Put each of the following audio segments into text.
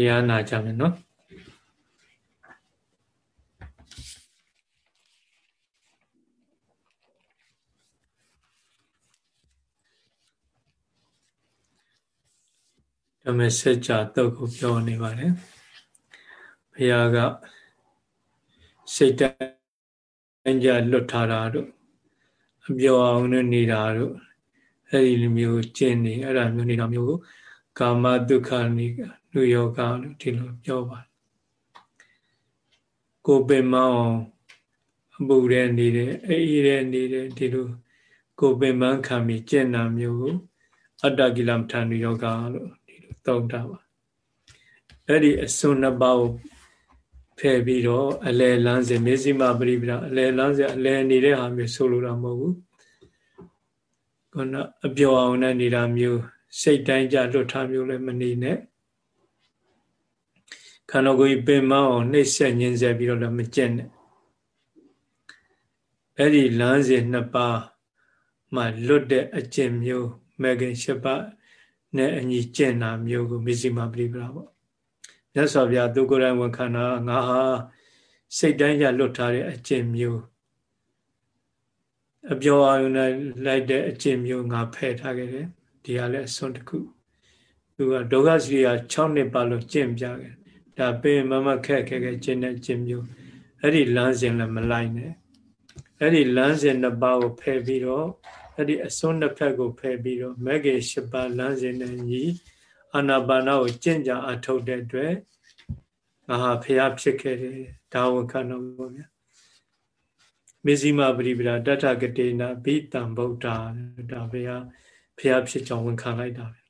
တရားနာကြမယ်နော်ဓမ္မစကြာတုတ်ကိုပြောနေပါတယ်ဘုရားကစိတ်တိုင်းကြလွတ်ထားတာတို့အပြောအောင်နဲ့နေတာတို့အဲ့ဒီလိုမျိုးကျင့်နေအဲ့ဒါမျိုးနေတာမျိုးကိုကာမဒုက္ခနိ နုယောဂလို့ဒီလိုပြောပါတယ်ကိုပင်မအောင်အပူရဲနေတယ်အေးရဲနေတယ်ဒီလိုကိုပင်မခံပြီးကျင့်တာမျိုးကိုအတ္တကိလမထာနုယောဂလို့ဒီလိုသုံးတာပါအဲ့ဒီအစွန်းနှစ်ပါးကိုဖယ်ပြီးတော့အလယ်လန်းစဉ်မေဇိမပရိပဒအလယ်လန်းစဉ်အလယ်နေတဲ့ဟာမျိုးဆိုလိုတာမဟုတ်ဘူးခုနအပြောအောင်နဲ့နေတာမျိုးစိတ်တိုင်းကြလွတ်ထားမျိုးလည်းမနေနဲ့ ခန္ဓာကိုယ်ပင်မအောင်နှိမ့်ဆက်ညင်ဆက်ပြီးတော့လည်းမကျင့်နဲ့အဲ့ဒီလမ်းစဉ်နှစ်ပါးမှလွတ်တဲ့အကျင့်မျိုးမဂ္ဂင်၈ပါးနဲ့အညီကျင့်တာမျိုးကိုမစ္စည်းမပရိပရာပေါ့မြတ်စွာဘုရားသူကိုယ်တိုင်ဝန်ခံတာငါဟာစိတ်တိုင်းကြလွတ်ထားတဲ့အကျင့်မျိုးအပြောအာရုံနဲ့လိုက်တဲ့အကျင့်မျိုးငါဖယ်ထားခဲ့တယ်ဒီဟာလည်းအစွန်းတစ်ခုသူကဒုက္ခစီရာ6နှစ်ပါလို့ကျင့်ပြခဲ့ ဒါပင်မမခက်ခဲခဲကျင့်တဲ့ကျင့်မျိုးအဲ့ဒီလမ်းစဉ်လည်းမလိုက်နဲ့အဲ့ဒီလမ်းစဉ်နှစ်ပါးကိုဖယ်ပြီးတော့အဲ့ဒီအစွန်းနှစ်ဖက်ကိုဖယ်ပြီးတော့မဂ္ဂင်၈ပါးလမ်းစဉ်နဲ့ညီအာနာပါနာကိုကျင့်ကြအထုတ်တဲ့အတွက်ငါဟာဖျားဖြစ်ခဲ့တယ်ဒါဝခဏပေါ့ဗျာမေဇိမပရိပဒတထကတေနာဘိတံဗုဒ္ဓဒါဘုရားဖျားဖြစ်ကြောင်းဝန်ခံလိုက်တာပဲ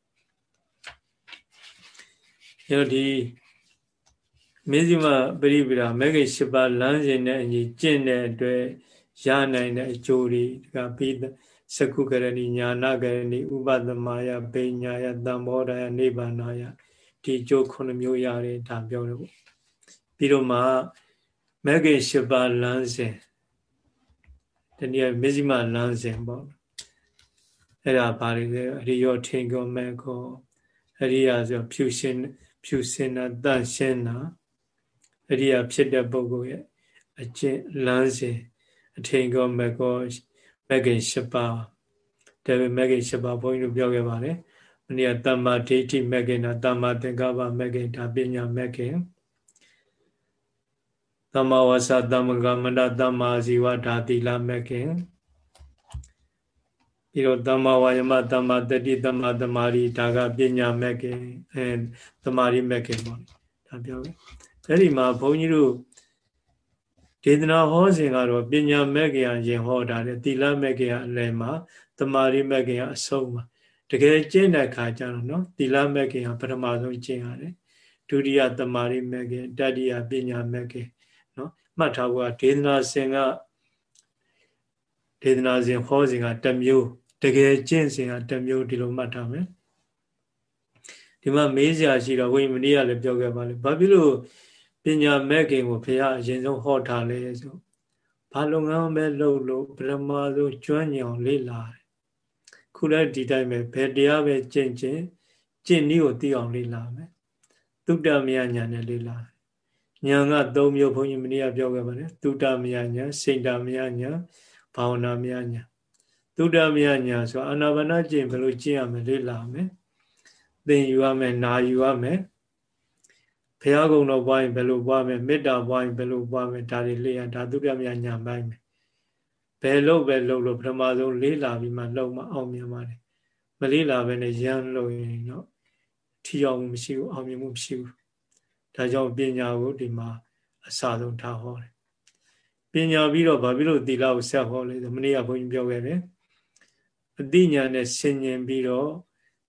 အဲတော့ဒီ မေဇိမပရိပဒမဂ္ဂင်၈ပါးလမ်းစဉ်နဲ့အညီကျင့်တဲ့အတွက်ရနိုင်တဲ့အကျိုးတွေကဘိသကုကရဏီညာနာကရဏီဥပသမယပိညာယတံမောဒယနိဗ္ဗာနာယဒီကျိုးခုနှစ်မျိုးရတယ်ဒါပြောတယ်ပေါ့ပြီးတော့မှမဂ္ဂင်၈ပါးလမ်းစဉ်တနည်းမေဇိမလမ်းစဉ်ပေါ့အဲ့ဒါဘာတွေလဲအရိယောထင်ကောမဲကောအရိယာဆိုဖြူရှင်ဖြူစင်တာတန့်ရှင်းတာ အရိယာဖြစ်တဲ့ပုဂ္ဂိုလ်ရဲ့အကျင့်လမ်းစဉ်အထင်ကောမကောမဂ္ဂင်၈ပါးဒါပေမဲ့မဂ္ဂင်၈ပါးဘုန်းကြီးတို့ပြောခဲ့ပါတယ်မနေ့ကတမ္မာဒိဋ္ဌိမဂ္ဂင်နာတမ္မာသင်္ကပ္ပမဂ္ဂင်ဒါပညာမဂ္ဂင်တမ္မာဝါစာတမ္မာကမ္မန္တတမ္မာဇီဝဓာတိလမဂ္ဂင်ပြီးတော့တမ္မာဝါယမတမ္မာတတိတမ္မာတမာရီဒါကပညာမဂ္ဂင်အဲတမာရီမဂ္ဂင်ပေါ့ဒါပြောခဲ့ အဲ့ဒီမှာဘုန်းကြီးတို့ဒေသနာဟောစဉ်ကတော့ပညာမဲ့ကြရင်ဟောတာလေသီလမဲ့ကြအလယ်မှာတမာရီမဲ့ကြအဆုံးမှာတကယ်ကျင့်တဲ့ခါကျတော့နော်သီလမဲ့ကြပထမဆုံးကျင့်ရတယ်ဒုတိယတမာရီမဲ့ကြတတိယပညာမဲ့ကြနော်မှတ်ထားဖို့ကဒေသနာစဉ်ကဒေသနာစဉ်ဟောစဉ်ကတစ်မျိုးတကယ်ကျင့်စဉ်ကတစ်မျိုးဒီလိုမှတ်ထားမယ်ဒီမှာမေးစရာရှိတော့ဝိမဏိကလည်းပြောခဲ့ပါလေဘာဖြစ်လို့ ညာမဲ့ခင်ကိုဘုရားအရင်ဆုံးဟောထားလဲဆိုဘာလုပ်ငန်းပဲလုပ်လို့ပရမဆုံးကျွမ်းညောင်လေ့လာတယ်ခုလည်းဒီတိုင်းပဲဘယ်တရားပဲကျင့်ကျင့်ကျင့်နည်းကိုသိအောင်လေ့လာမယ်သုတ္တမယညာနဲ့လေ့လာညာက၃မျိုးဘုန်းကြီးမနေ့ကပြောခဲ့ပါတယ်သုတ္တမယညာစိတ်တမယညာဘာဝနာမယညာသုတ္တမယညာဆိုအာနာပါနကျင့်ဘယ်လိုကျင့်ရမလဲလေ့လာမယ်သင်ယူရမယ်နာယူရမယ် ဘုရားကုံတော်ပွားရင်ဘယ်လိုပွားမယ်မေတ္တာပွားရင်ဘယ်လိုပွားမယ်ဒါတွေလေ့ရဒါသုတ္တမယညာပိုင်းမယ်ဘယ်လို့ပဲလို့လို့ပထမဆုံးလေးလာပြီးမှလုံမအောင်မြင်ပါတယ်မလေးလာပဲနဲ့ရမ်းလို့ရင်တော့ထီအောင်မှုမရှိဘူးအောင်မြင်မှုမရှိဘူးဒါကြောင့်ပညာကိုဒီမှာအစဆုံးထားဟောတယ်ပညာပြီးတော့ဘာဖြစ်လို့သီလကိုဆက်ဟောလဲဆိုမနေ့ကဘုန်းကြီးပြောခဲ့တယ်အသိဉာဏ်နဲ့ဆင်ញင်ပြီးတော့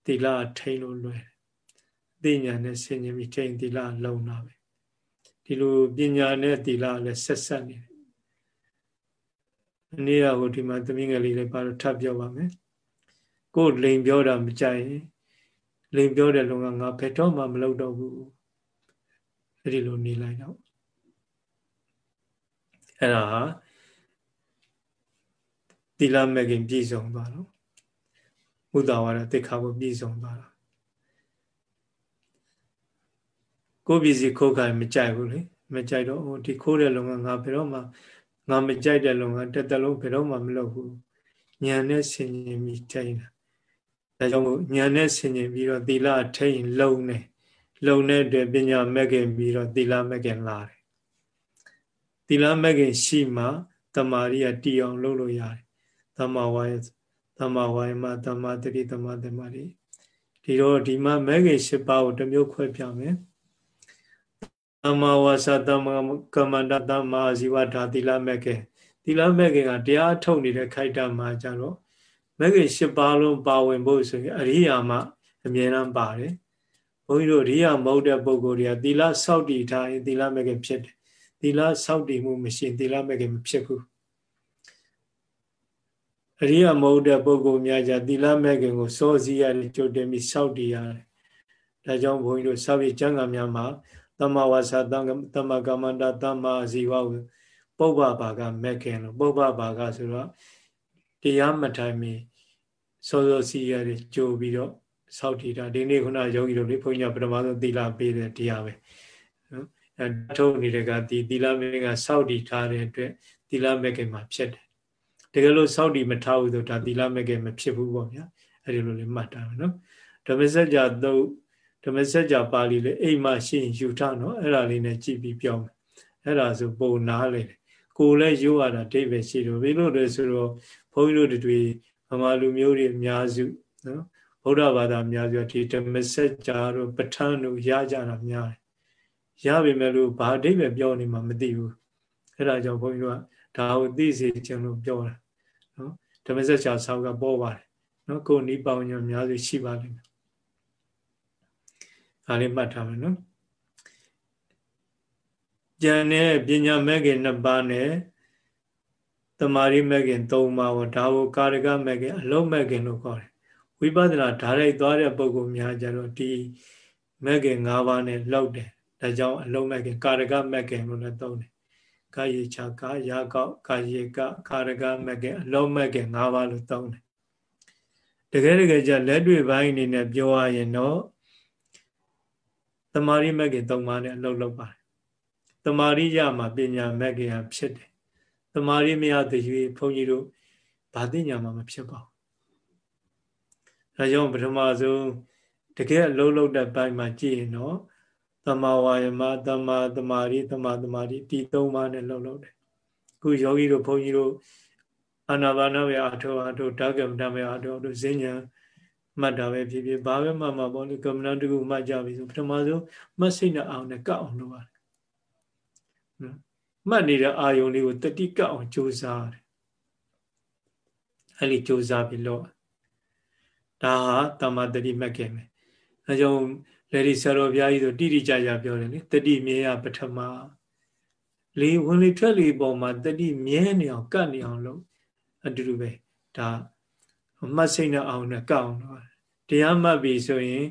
သီလထိန်လို့လွယ်အ သိဉာဏ်နဲ့ဆင်ញင်ပြီးထိန်သီလလုံတာပဲဒီလိုပညာနဲ့သီလလည်းဆက်ဆက်နေတယ်။နေ့ကဟိုဒီမှာသမီးငယ်လေးလည်းပါတော့ထပ်ပြောပါမယ်။ကိုယ်လိန်ပြောတာမကြိုက်ရင်လိန်ပြောတဲ့လုံကငါဘယ်တော့မှမလုပ်တော့ဘူး။အဲ့ဒီလိုနေလိုက်တော့အဲ့ဒါဟာသီလမဲ့ခင်ပြည့်စုံသွားတော့မုဒ္ဒဝါဒတိခါကိုပြည့်စုံသွားတာ ကိုယ်ပစ္စည်းခိုးခိုင်းမကြိုက်ဘူးလေမကြိုက်တော့ဟိုဒီခိုးတဲ့လုံကငါဘယ်တော့မှငါမကြိုက်တဲ့လုံကတက်တလုံးဘယ်တော့မှမလုပ်ဘူးညံနဲ့ဆင်ញင်ပြီးထိုင်တာဒါကြောင့်ညံနဲ့ဆင်ញင်ပြီးတော့သီလထိန်လုံနေလုံတဲ့အတွက်ပညာမဲ့ခင်ပြီးတော့သီလမဲ့ခင်လာတယ်သီလမဲ့ခင်ရှိမှတမာရီကတီအောင်လုပ်လို့ရတယ်တမဝါယတမဝါယမတမတတိတမတမာရီဒီတော့ဒီမှာမဲ့ခင်၈ပါးကိုတစ်မျိုးခွဲပြမယ် တမဝါစာတမကမန္တတမအာဇီဝဓာသီလမဲ့ခင်သီလမဲ့ခင်ကတရားထုတ်နေတဲ့ခိုက်တာမှာကြတော့မဲ့ခင်၈ပါးလုံးပါဝင်ဖို့ဆိုရင်အရိယာမအမြဲတမ်းပါတယ်ဘုန်းကြီးတို့ရိယာမဟုတ်တဲ့ပုဂ္ဂိုလ်တွေကသီလစောင့်တည်ထားရင်သီလမဲ့ခင်ဖြစ်တယ်သီလစောင့်တည်မှုမရှိရင်သီလမဲ့ခင်မဖြစ်ဘူးအရိယာမဟုတ်တဲ့ပုဂ္ဂိုလ်များကြသီလမဲ့ခင်ကိုစောစည်းရတယ်ကြိုတင်ပြီးစောင့်တည်ရတယ်ဒါကြောင့်ဘုန်းကြီးတို့စောင့်ပြီးကျမ်းဂန်များမှာ တမ္မာဝါစာတမ္မာကမ္မန္တတမ္မာဇီဝကိုပုပ္ပဘာကမဲ့ခင်လို့ပုပ္ပဘာကဆိုတော့တရားမထိုင်မီစောစောစည်းရတယ်ကြိုပြီးတော့စောက်တည်တာဒီနေ့ခုနယောဂီတို့လေဘုန်းကြီးကပထမဆုံးသီလပေးတဲ့တရားပဲနော်အဲထုတ်နေတဲ့ကဒီသီလမင်းကစောက်တည်ထားတဲ့အတွက်သီလမဲ့ခင်မှာဖြစ်တယ်တကယ်လို့စောက်တည်မထားဘူးဆိုဒါသီလမဲ့ခင်မဖြစ်ဘူးပေါ့ဗျာအဲဒီလိုလေးမှတ်ထားမယ်နော်ဓမ္မစကြာသုတ် ဓမ္မစကြာပါဠိလေးအိမ်မှာရှိရင်ယူထားနော်အဲ့ဒါလေးနဲ့ကြည့်ပြီးပြောမယ်အဲ့ဒါဆိုပုံနာလေကိုလည်းရိုးရတာအဓိပ္ပာယ်ရှိတယ်ဘယ်လိုလဲဆိုတော့ဘုန်းကြီးတို့တွေဗမာလူမျိုးတွေအများစုနော်ဗုဒ္ဓဘာသာအများစုဒီဓမ္မစကြာတို့ပဋ္ဌာန်းတို့ရကြတာများတယ်ရပြီမဲ့လို့ဘာအဓိပ္ပာယ်ပြောနေမှမသိဘူးအဲ့ဒါကြောင့်ဘုန်းကြီးတို့ကဒါကိုသိစေချင်လို့ပြောတာနော်ဓမ္မစကြာဆောက်ကပေါ်ပါတယ်နော်ကိုယ်နီးပေါင်းညအများစုရှိပါလိမ့်မယ် ဒါလေးမှတ်ထားမယ်နော်ဉာဏ်နဲ့ပညာမဲ့ခင်နှစ်ပါးနဲ့တမာရီမဲ့ခင်၃ပါးဟောဒါကိုကာရကမဲ့ခင်အလုံးမဲ့ခင်လို့ခေါ်တယ်ဝိပဿနာဓာတ်ရိုက်သွားတဲ့ပုံကများကြတော့ဒီမဲ့ခင်၅ပါးနဲ့လောက်တယ်ဒါကြောင့်အလုံးမဲ့ခင်ကာရကမဲ့ခင်လို့လည်းသုံးတယ်ကာယေချာကာယာကောက်ကာယေကကာရကမဲ့ခင်အလုံးမဲ့ခင်၅ပါးလို့သုံးတယ်တကယ်တကယ်ကျလက်တွေ့ပိုင်းအနေနဲ့ပြောရရင်တော့ တမာရီမဲ့ခင်၃ပါးနဲ့အလုံးလောက်ပါတယ်တမာရိယမှာပညာမဲ့ခင်ဖြစ်တယ်တမာရိမရတဲ့ရွေဘုန်းကြီးတို့ဘာသိညာမှာမဖြစ်ပါဘူးဒါကြောင့်ပထမဆုံးတကယ်အလုံးလုံးတဲ့ဘိုင်းမှာကြည့်ရင်တော့တမာဝါယမတမာတမာရိတမာတမာရိဒီသုံးပါးနဲ့လုံးလုံးတယ်ခုယောဂီတို့ဘုန်းကြီးတို့အာနာပါနဝေအာထောအာထောဓကမ္မတမေအာထောတို့ဈဉ္ညာ မှတ်တာပဲဖြစ်ဖြစ်ဘာပဲမှမပေါ့လေကမ္မနာတခုမှတ်ကြပြီဆိုပထမဆုံးမှတ်စိတ်နဲ့အောင်နဲ့ကောက်အောင်လုပ်ရတယ်မှတ်နေတဲ့အာယုံလေးကိုတတိကအောင်ကြိုးစားတယ်အဲ့ဒီကြိုးစားပြီးလို့ဒါဟာတမ္မာတတိမှတ်ခဲ့မယ်အဲကြောင့်လေဒီဆရာတော်ဘုရားကြီးဆိုတိတိကျကျပြောတယ်လေတတိမြဲရပထမလေဝင်လေထွက်လေပေါ်မှာတတိမြဲနေအောင်ကတ်နေအောင်လုပ်အတူတူပဲဒါမှတ်စိတ်နဲ့အောင်နဲ့ကတ်အောင်လုပ် တရားမှတ်ပြီဆိုရင်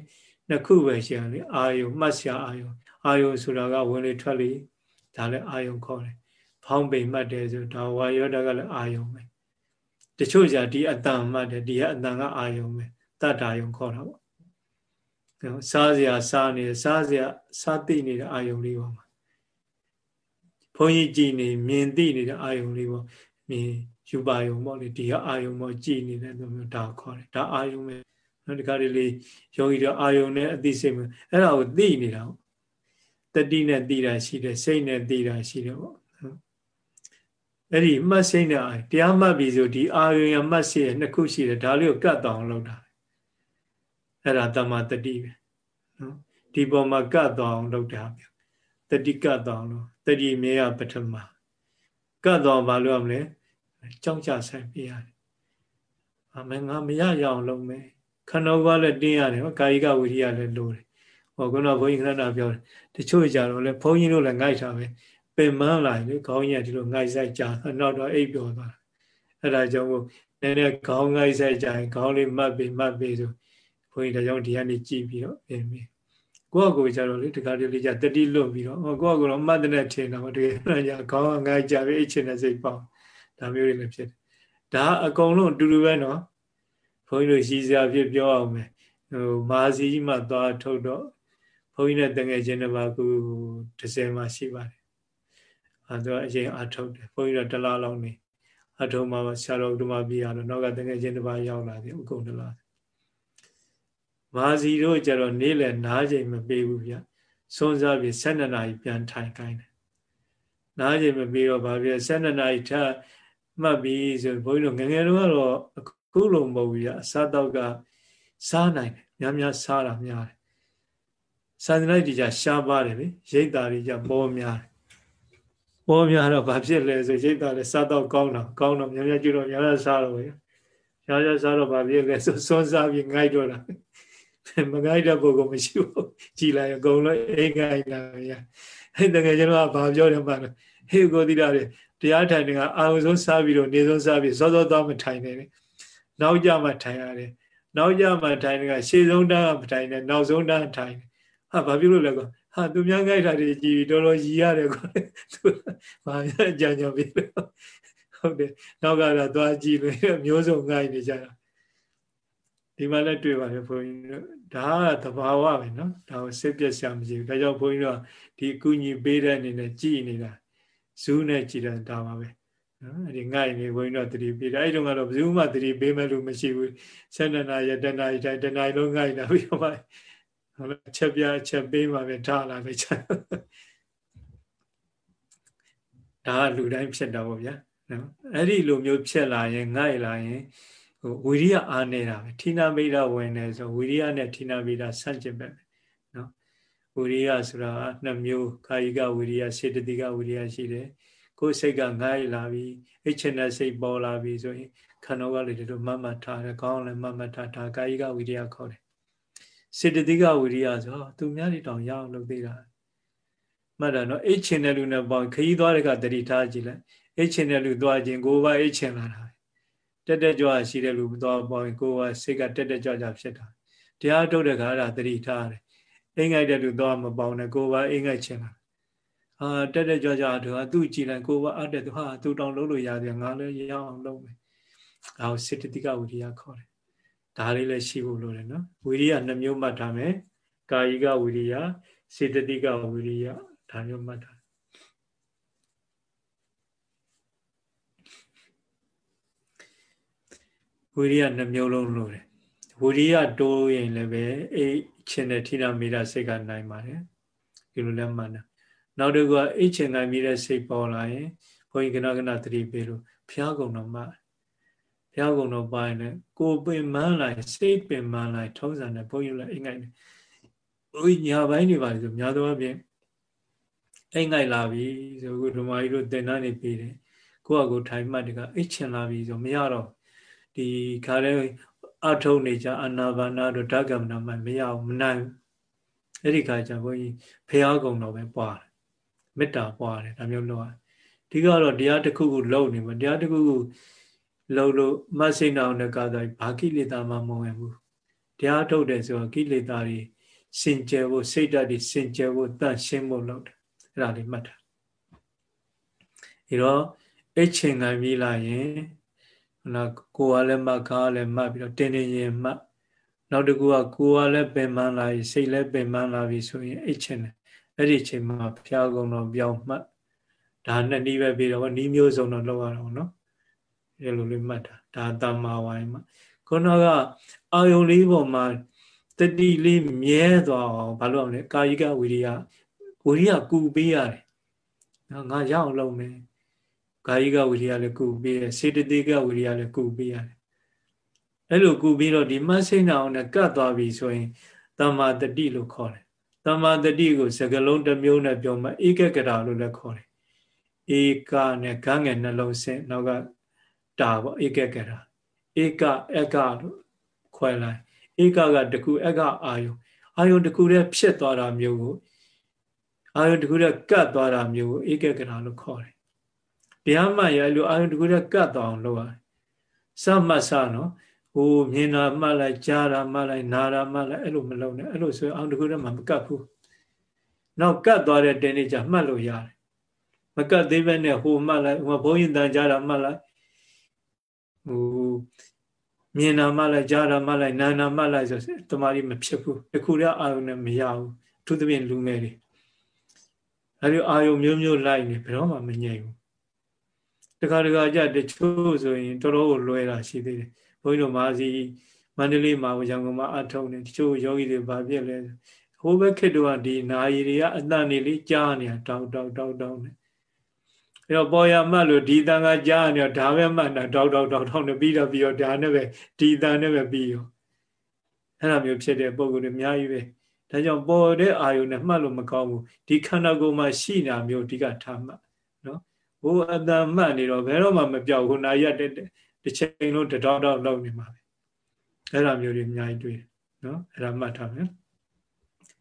နှစ်ခုပဲရှိရတယ်အာယုမှတ်စရာအာယုအာယုဆိုတာကဝင်လေထွက်လေဒါလည်းအာယုံခေါ်တယ်ဖောင်းပိန်မှတ်တယ်ဆိုဒါဝါယောဓာကလည်းအာယုံပဲတချို့じゃဒီအတန်မှတ်တယ်ဒီကအတန်ကအာယုံပဲတတ္တာယုံခေါ်တာပေါ့နော်စားစရာစားနေစားစရာစားသိနေတဲ့အာယုံလေးပေါ့မှာဘုန်းကြီးကြည်နေမြင်သိနေတဲ့အာယုံလေးပေါ့မြင်ယူပါယုံပေါ့လေဒီကအာယုံပေါ့ကြည်နေတဲ့လိုမျိုးဒါခေါ်တယ်ဒါအာယုံပဲ နော်ဒီကလေးလေးယောဂီတို့အာယုံနဲ့အသိစိတ်မျိုးအဲ့ဒါကိုသိနေတာပေါ့တတိနဲ့သိတာရှိတယ်စိတ်နဲ့သိတာရှိတယ်ပေါ့အဲ့ဒီမှတ်စိတ်နဲ့တရားမှတ်ပြီဆိုဒီအာယုံရမှတ်စိတ်နှစ်ခုရှိတယ်ဒါလေးကိုကတ်တောင်လုပ်တာအဲ့ဒါတမတတိပဲနော်ဒီပေါ်မှာကတ်တောင်လုပ်တာပြတတိကတ်တောင်လို့တတိမြေယပထမကတ်တောင်ဘာလို့ရမလဲကြောက်ကြဆိုင်ပြရတယ်အမေငါမရရအောင်လုပ်မယ် ခန္ဓာဘဝလည်းတင်းရတယ်ကာယကဝိရိယလည်းလိုတယ်ဟောခုနဘုန်းကြီးခဏတာပြောတယ်တချို့ကြတော့လေဘုန်းကြီးတို့လည်းငိုက်တာပဲပင်မလာလေခေါင်းကြီးကဒီလိုငိုက်ဆိုင်ကြာနောက်တော့အိပ်ပျော်သွားအဲ့ဒါကြောင့်မို့နည်းနည်းခေါင်းငိုက်ဆိုင်ကြာရင်ခေါင်းလေးမှတ်ပြီးမှတ်ပြီးဆိုဘုန်းကြီးဒါကြောင့်ဒီကနေကြည့်ပြီးတော့ပြင်ပြီးကိုယ့်အကိုကြတော့လေတခါတလေကြတတိလွတ်ပြီးတော့ကိုယ့်အကိုတော့မှတ်တဲ့ထင်တော့တကယ်တော့ကြာခေါင်းငိုက်ကြပြီးအိတ်ချင်တဲ့စိတ်ပေါဒါမျိုးတွေလည်းဖြစ်တယ်ဒါအကုန်လုံးအတူတူပဲနော် ဘုန်းကြီးတို့ရှိစရာဖြစ်ပြောအောင်မယ်ဟိုမာစီကြီးမှသွားထုတ်တော့ဘဘုန်းကြီးနဲ့တငယ်ချင်းတစ်ပါးခု30မှာရှိပါတယ်အဲဒါအရင်အထုတ်တယ်ဘုန်းကြီးတော့တလားလောက်နေအထုံးမှာဆရာတော်ဓမ္မပြရတော့နောက်ကတငယ်ချင်းတစ်ပါးရောက်လာတယ်အကုန်တလားမာစီတို့ကျတော့နေ့လယ်နားချိန်မပေးဘူးဗျစွန်းစားပြီး12နာရီပြန်ထိုင်ခိုင်းတယ်နားချိန်မပေးတော့ဗာပြ12နာရီထမှတ်ပြီးဆိုဘုန်းကြီးတို့ငငယ်တော့ကတော့အ ခုလုံးမဟုတ်ဘူးဗျအစားတော့ကစားနိုင်တယ်များများစားတာများတယ်စာသနာ့ဒီကြရှားပါတယ်လေရိတ်တာတွေကြပေါ်များတယ်ပေါ်များတော့ဘာဖြစ်လဲဆိုရိတ်တာလည်းစားတော့ကောင်းတော့ကောင်းတော့များများကြည့်တော့များများစားတော့ပဲရှားရှားစားတော့ဘာဖြစ်လဲဆိုစွန်းစားပြီးငိုက်တော့တာမငိုက်တဲ့ပုဂ္ဂိုလ်မရှိဘူးကြည်လိုက်အကုန်လုံးအိမ်ငိုက်လာရအဲ့တကယ်ကျွန်တော်ကဘာပြောတယ်မှန်းဟေးကိုတိရတယ်တရားထိုင်တွေကအာရုံဆုံးစားပြီးတော့နေဆုံးစားပြီးစောစောသွားမထိုင်နေတယ် နောက်ကြမှထိုင်ရတယ်နောက်ကြမှထိုင်နေကရှေ့ဆုံးတန်းမထိုင်နဲ့နောက်ဆုံးတန်းထိုင်တယ်ဟာဘာဖြစ်လို့လဲကွာဟာသူများကြိုက်တာတွေကြည်တော်တော်ရည်ရတယ်ကွာသူဘာအကြံကြံပြီးဟုတ်တယ်နောက်ကတော့သွားကြည့်လို့မျိုးစုံငိုက်နေကြတာဒီမှာလည်းတွေ့ပါတယ်ဘုန်းကြီးတို့ဒါကသဘာဝပဲเนาะဒါကိုစိတ်ပြက်စရာမရှိဘူးဒါကြောင့်ဘုန်းကြီးတို့ဒီအကူညီပေးတဲ့အနေနဲ့ကြည်နေတာဇူးနဲ့ကြည်တာဒါပါပဲ နော်အဲ့ဒီငိုက်နေဘုန်းကြီးတို့တတိပေးတယ်အဲ့ဒီတော့ကတော့ဘယ်သူမှတတိပေးမဲ့လို့မရှိဘူးဆယ်နှစ်နာရီတနာရီတိုင်းတနာရီလုံးငိုက်တာပြီးတော့မှဟုတ်လားချက်ပြချက်ပေးမှပဲထားလာလိုက်ချင်ဒါကလူတိုင်းဖြစ်တာပေါ့ဗျာနော်အဲ့ဒီလိုမျိုးဖြစ်လာရင်ငိုက်လာရင်ဟိုဝိရိယအားနေတာပဲဌိနာမိတာဝင်တယ်ဆိုဝိရိယနဲ့ဌိနာမိတာဆန့်ကျင်ပဲနော်ဝိရိယဆိုတာနှစ်မျိုးကာယကဝိရိယစေတသိကဝိရိယရှိတယ် ကိုယ်စိတ်ကငိုက်လာပြီးအိတ်ချင်တဲ့စိတ်ပေါ်လာပြီးဆိုရင်ခန္ဓာကလေးတို့မတ်မတ်ထားတယ်ကောင်းလည်းမတ်မတ်ထားဒါကာယကဝိရိယခေါ်တယ်စေတသိကဝိရိယဆိုသူများတွေတောင်ရအောင်လုပ်သေးတာမှတ်တာနော်အိတ်ချင်တဲ့လူနဲ့ပေါင်းခရီးသွားတဲ့ကတတိထားကြည့်လိုက်အိတ်ချင်တဲ့လူသွားခြင်းကိုယ်ပါအိတ်ချင်လာတာတက်တက်ကြွရှိတဲ့လူသွားပေါင်းကိုယ်ပါစိတ်ကတက်တက်ကြွကြဖြစ်တာတရားထုတ်တဲ့ခါအဲ့ဒါတတိထားတယ်အိမ်ငိုက်တဲ့လူသွားမပေါင်းနဲ့ကိုယ်ပါအိမ်ငိုက်ချင်လာ ဟာတက်တက်ကြွကြသူကသူ့ကြည်လိုက်ကိုယ်ပါအတက်သူဟာသူတောင်လုံးလို့ရတယ်ငါလည်းရအောင်လုပ်မယ်ဒါကိုစေတသိကဝိရိယခေါ်တယ်ဒါလေးလည်းရှိဖို့လိုတယ်နော်ဝိရိယနှမျိုးမှတ်ထားမယ်ကာယိကဝိရိယစေတသိကဝိရိယဒါမျိုးမှတ်ထားဝိရိယနှမျိုးလုံးလိုတယ်ဝိရိယတိုးရင်လည်းပဲအိတ်ချင်းတဲ့ထိနာမိတာစိတ်ကနိုင်ပါတယ်ဒီလိုလည်းမှန်တယ် နောက်တစ်ခုကအိတ်ချင်ခံပြီးတဲ့စိတ်ပေါ်လာရင်ဘုန်းကြီးကနကနသတိပေးလို့ဘုရားကုံတော်မှာဘုရားကုံတော်ပိုင်းနဲ့ကိုပင်မန်းလိုက်စိတ်ပင်မန်းလိုက်ထုံးစံနဲ့ဘုန်းကြီးလည်းအိတ်ငိုက်တယ်ဘုန်းကြီးညာပိုင်းတွေပါဆိုများသောအားဖြင့်အိတ်ငိုက်လာပြီဆိုခုဓမ္မကြီးတို့သင်္ဍန်းနေပြီးတယ်ကိုယ့်အကိုထိုင်မှတ်တကအိတ်ချင်လာပြီဆိုမရတော့ဒီခါလဲအထုံနေကြအနာဘာနာတို့ဓကမနာမှမရအောင်မနိုင်အဲ့ဒီခါကျဘုန်းကြီးဘုရားကုံတော်ပဲပွားတယ် မေတ္တာပွားတယ်ဒါမျိုးလုပ်ရတယ်။ဒီကတော့တရားတစ်ခုခုလုပ်နေမှာတရားတစ်ခုခုလှုပ်လို့မဆိတ်အောင်တဲ့ကာသာဘာကိလေသာမှမဝင်ဘူးတရားထုတ်တယ်ဆိုတော့ကိလေသာတွေစင်ကြယ်ဖို့စိတ်ဓာတ်တွေစင်ကြယ်ဖို့တန့်ရှင်းဖို့လုပ်တယ်အဲ့ဒါလေးမှတ်တာအဲတော့အိတ်ချင်နိုင်ပြီလာရင်နော်ကိုယ်ကလည်းမှတ်ကားလည်းမှတ်ပြီးတော့တင်းတင်းရင်မှတ်နောက်တစ်ခုကကိုယ်ကလည်းပင်ပန်းလာပြီစိတ်လည်းပင်ပန်းလာပြီဆိုရင်အိတ်ချင်တယ် အဲ့ဒီအချိန်မှာဖျားကုံတော့ပြောင်းမှတ်ဒါနဲ့နှီးပဲပြီးတော့နှီးမျိုးစုံတော့လောက်ရအောင်နော်ဒီလိုလေးမှတ်တာဒါတမ္မာဝိုင်းမှာခုနကအာယုံလေးပေါ်မှာတတိလေးမြဲသွားအောင်ဘာလို့အောင်လဲကာယကဝိရိယဝိရိယကူပေးရတယ်နော်ငါရအောင်လုပ်မယ်ကာယကဝိရိယလည်းကူပေးတယ်စေတသိကဝိရိယလည်းကူပေးရတယ်အဲ့လိုကူပြီးတော့ဒီမဆိတ်နာအောင်နဲ့ကတ်သွားပြီဆိုရင်တမ္မာတတိလို့ခေါ်တယ် တမ္မာတတိကိုစကလုံးတစ်မျိုးနဲ့ပြောမှဧကကရာလို့လည်းခေါ်တယ်ဧကနဲ့ဂန်းငယ်နှလုံးဆင်းနောက်ကတာပေါ့ဧကကရာဧကအကလို့ခွဲလိုက်ဧကကတခုအကအာယုအာယုတခုတည်းဖြစ်သွားတာမျိုးကိုအာယုတခုတည်းကတ်သွားတာမျိုးကိုဧကကရာလို့ခေါ်တယ်တရားမှရလို့အာယုတခုတည်းကတ်သွားအောင်လုပ်ရတယ်စမှတ်စနော် ဟိုမြင်တာမှတ်လိုက်ကြားတာမှတ်လိုက်နားတာမှတ်လိုက်အဲ့လိုမလုပ်နဲ့အဲ့လိုဆိုအောင်တခုတည်းမှမကတ်ဘူးနောက်ကတ်သွားတဲ့တင်းနေကြမှတ်လို့ရတယ်မကတ်သေးဘဲနဲ့ဟိုမှတ်လိုက်ဟိုဘုန်းကြီးတန်ကြားတာမှတ်လိုက်ဟိုမြင်နာမှလိုက်ကြားတာမှလိုက်နာနာမှလိုက်ဆိုတမာရီမဖြစ်ဘူးတခုတည်းအာရုံနဲ့မရဘူးထူးသဖြင့်လူငယ်တွေအဲဒီအာယုံမျိုးမျိုးလိုက်နေဘယ်တော့မှမငြိမ်ဘူးတခါတခါကြတချို့ဆိုရင်တော်တော်ကိုလွယ်တာရှိသေးတယ် ဘုန်းကြီးတို့မာစီမန္တလေးမှာရန်ကုန်မှာအထုံနေတချို့ယောဂီတွေဗာပြက်လဲဟိုဘက်ခေတ်တော့ဒီနာရီတွေကအတန်နေလေးကြားနေတာတောက်တောက်တောက်တောက်နေအဲ့တော့ပေါ်ရမှတ်လို့ဒီတန်ကကြားနေတော့ဒါပဲမှတ်တာတောက်တောက်တောက်တောက်နေပြီးတော့ပြီးတော့ဒါနဲ့ပဲဒီတန်နဲ့ပဲပြီးရောအဲ့လိုမျိုးဖြစ်တဲ့ပုံစံတွေအများကြီးပဲဒါကြောင့်ပေါ်တဲ့အာယုန်နဲ့မှတ်လို့မကောင်းဘူးဒီခန္ဓာကိုယ်မှာရှိတာမျိုးအဓိကထားမှတ်နော်ဟိုအတန်မှတ်နေတော့ဘယ်တော့မှမပြောက်ဘူးနာရက်တဲ့ တစ်ချိန်လုံးတောက်တောက်လောက်နေမှာပဲအဲ့လိုမျိုးတွေအများကြီးတွေ့နော်အဲ့ဒါမှတ်ထားမယ်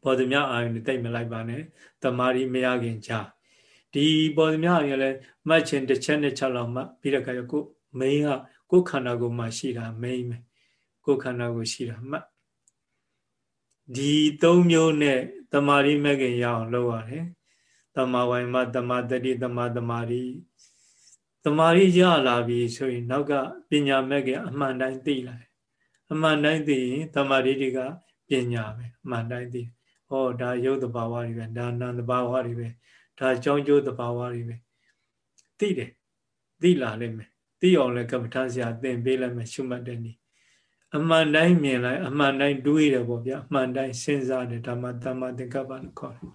ပေါ်သမျှအာယုန်တွေတိတ်မလိုက်ပါနဲ့တမာရီမရခင်ကြာဒီပေါ်သမျှအာယုန်လည်းမှတ်ခြင်းတစ်ချက်နဲ့ချက်လောက်မှပြီးတော့ကြကိုမိန်ကကိုခန္ဓာကိုယ်မှာရှိတာမိန်ပဲကိုခန္ဓာကိုယ်ရှိတာမှတ်ဒီသုံးမျိုးနဲ့တမာရီမဲ့ခင်ရအောင်လုပ်ရတယ်တမာဝိုင်မတမာတတိတမာတမာရီ တမာရီရလာပြီဆိုရင် နောက်ကပညာမဲ့ခင်အမှန်တိုင်းသိလာတယ်အမှန်တိုင်းသိရင်တမာရီတွေကပညာပဲအမှန်တိုင်းသိဟောဒါရုပ်တဘာဝတွေပဲဒါနာတဘာဝတွေပဲဒါကြောင်းကျိုးတဘာဝတွေပဲသိတယ်သိလာလိမ့်မယ်သိအောင်လည်းကမ္မထာဆရာသင်ပေးလိုက်မယ်ရှုမှတ်တဲ့နည်းအမှန်တိုင်းမြင်လိုက်အမှန်တိုင်းတွေးတယ်ပေါ့ဗျာအမှန်တိုင်းစဉ်းစားတယ်ဒါမှတမ္မာသင်္ကပ္ပလို့ခေါ်တယ်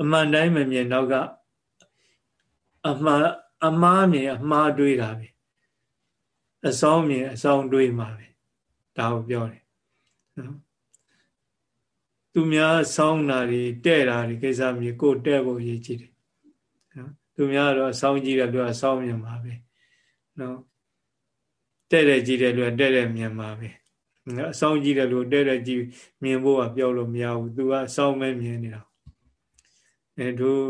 အမှန်တိုင်းမမြင်တော့ကအမှား အမှားမြင်အမှားတွေးတာပဲအဆောင်မြင်အဆောင်တွေးမှာပဲဒါကိုပြောတယ်နော်သူများဆောင်းတာတွေတဲ့တာတွေကိစ္စမျိုးကိုတဲ့ဖို့ရည်ကြည့်တယ်နော်သူများတော့ဆောင်းကြည့်တယ်ပြောဆောင်းမြင်ပါပဲနော်တဲ့တဲ့ကြည့်တယ်လို့တဲ့တဲ့မြင်ပါပဲအဆောင်ကြည့်တယ်လို့တဲ့တဲ့ကြည့်မြင်ဖို့ကပြောလို့မရဘူးသူကဆောင်းမဲမြင်နေတာအဲတို့